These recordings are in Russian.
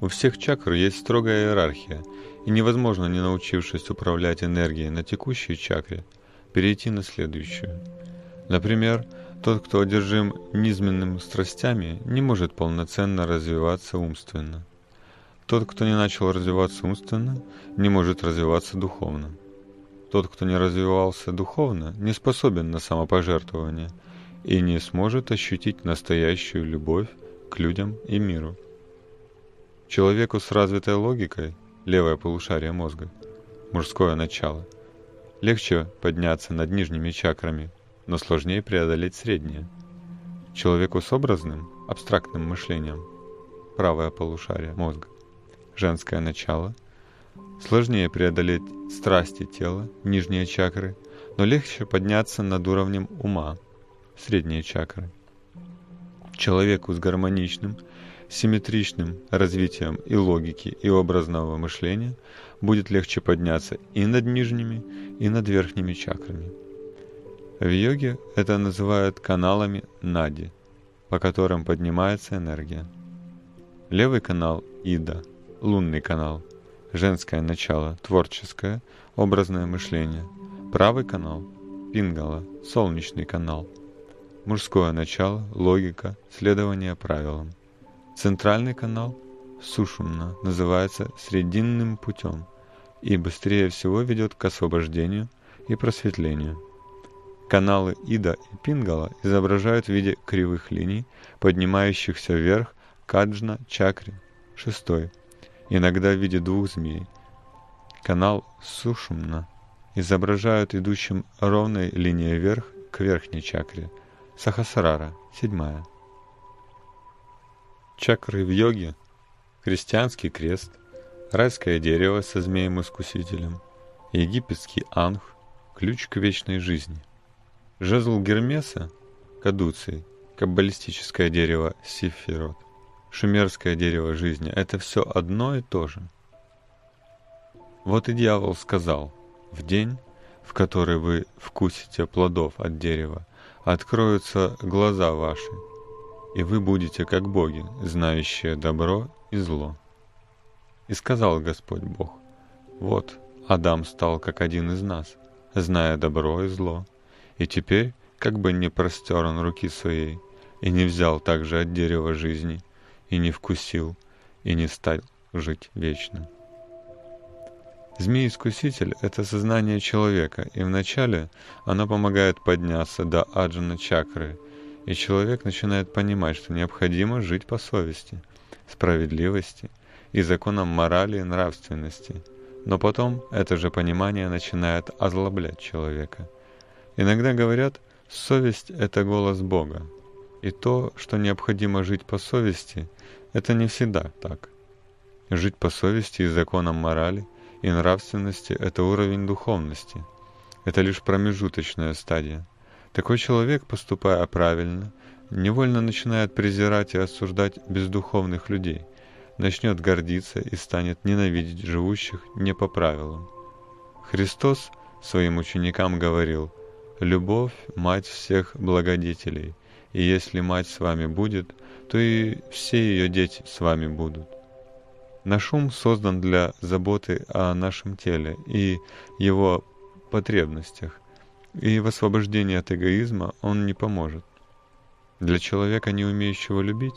У всех чакр есть строгая иерархия, и невозможно, не научившись управлять энергией на текущей чакре, перейти на следующую. Например, тот, кто одержим низменными страстями, не может полноценно развиваться умственно. Тот, кто не начал развиваться умственно, не может развиваться духовно. Тот, кто не развивался духовно, не способен на самопожертвование и не сможет ощутить настоящую любовь к людям и миру. Человеку с развитой логикой, левое полушарие мозга, мужское начало, легче подняться над нижними чакрами, но сложнее преодолеть среднее. Человеку с образным, абстрактным мышлением, правое полушарие мозга, женское начало – Сложнее преодолеть страсти тела, нижние чакры, но легче подняться над уровнем ума, средние чакры. Человеку с гармоничным, симметричным развитием и логики, и образного мышления будет легче подняться и над нижними, и над верхними чакрами. В йоге это называют каналами нади, по которым поднимается энергия. Левый канал – Ида, лунный канал – женское начало, творческое, образное мышление. Правый канал – Пингала, солнечный канал. Мужское начало, логика, следование правилам. Центральный канал – Сушумна, называется срединным путем и быстрее всего ведет к освобождению и просветлению. Каналы Ида и Пингала изображают в виде кривых линий, поднимающихся вверх Каджна чакре, шестой, иногда в виде двух змей. Канал Сушумна изображают идущим ровной линией вверх к верхней чакре. Сахасрара, седьмая. Чакры в йоге – христианский крест, райское дерево со змеем-искусителем, египетский анх – ключ к вечной жизни. Жезл Гермеса – кадуций, каббалистическое дерево Сифирот шумерское дерево жизни — это все одно и то же. Вот и дьявол сказал, в день, в который вы вкусите плодов от дерева, откроются глаза ваши, и вы будете как боги, знающие добро и зло. И сказал Господь Бог, вот Адам стал как один из нас, зная добро и зло, и теперь, как бы не простер он руки своей, и не взял также от дерева жизни, и не вкусил, и не стал жить вечно. Змей-искуситель — это сознание человека, и вначале оно помогает подняться до аджана чакры, и человек начинает понимать, что необходимо жить по совести, справедливости и законам морали и нравственности. Но потом это же понимание начинает озлоблять человека. Иногда говорят, совесть — это голос Бога, и то, что необходимо жить по совести, это не всегда так. Жить по совести и законам морали и нравственности – это уровень духовности. Это лишь промежуточная стадия. Такой человек, поступая правильно, невольно начинает презирать и осуждать бездуховных людей, начнет гордиться и станет ненавидеть живущих не по правилам. Христос своим ученикам говорил «Любовь – мать всех благодетелей, и если мать с вами будет – то и все ее дети с вами будут. Наш ум создан для заботы о нашем теле и его потребностях, и в освобождении от эгоизма он не поможет. Для человека, не умеющего любить,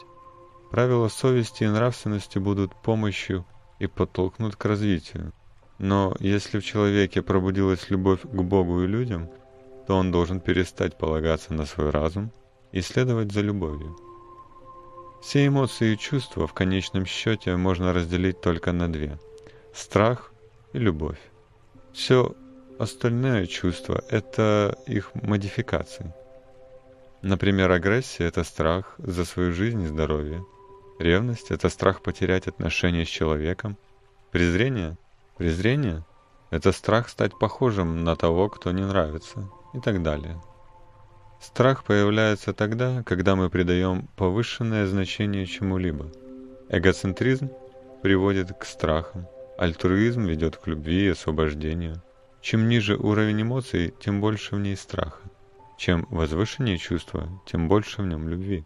правила совести и нравственности будут помощью и подтолкнут к развитию. Но если в человеке пробудилась любовь к Богу и людям, то он должен перестать полагаться на свой разум и следовать за любовью. Все эмоции и чувства в конечном счете можно разделить только на две – страх и любовь. Все остальное чувство – это их модификации. Например, агрессия – это страх за свою жизнь и здоровье. Ревность – это страх потерять отношения с человеком. Презрение – презрение – это страх стать похожим на того, кто не нравится и так далее. Страх появляется тогда, когда мы придаем повышенное значение чему-либо. Эгоцентризм приводит к страхам, альтруизм ведет к любви и освобождению. Чем ниже уровень эмоций, тем больше в ней страха. Чем возвышеннее чувство, тем больше в нем любви.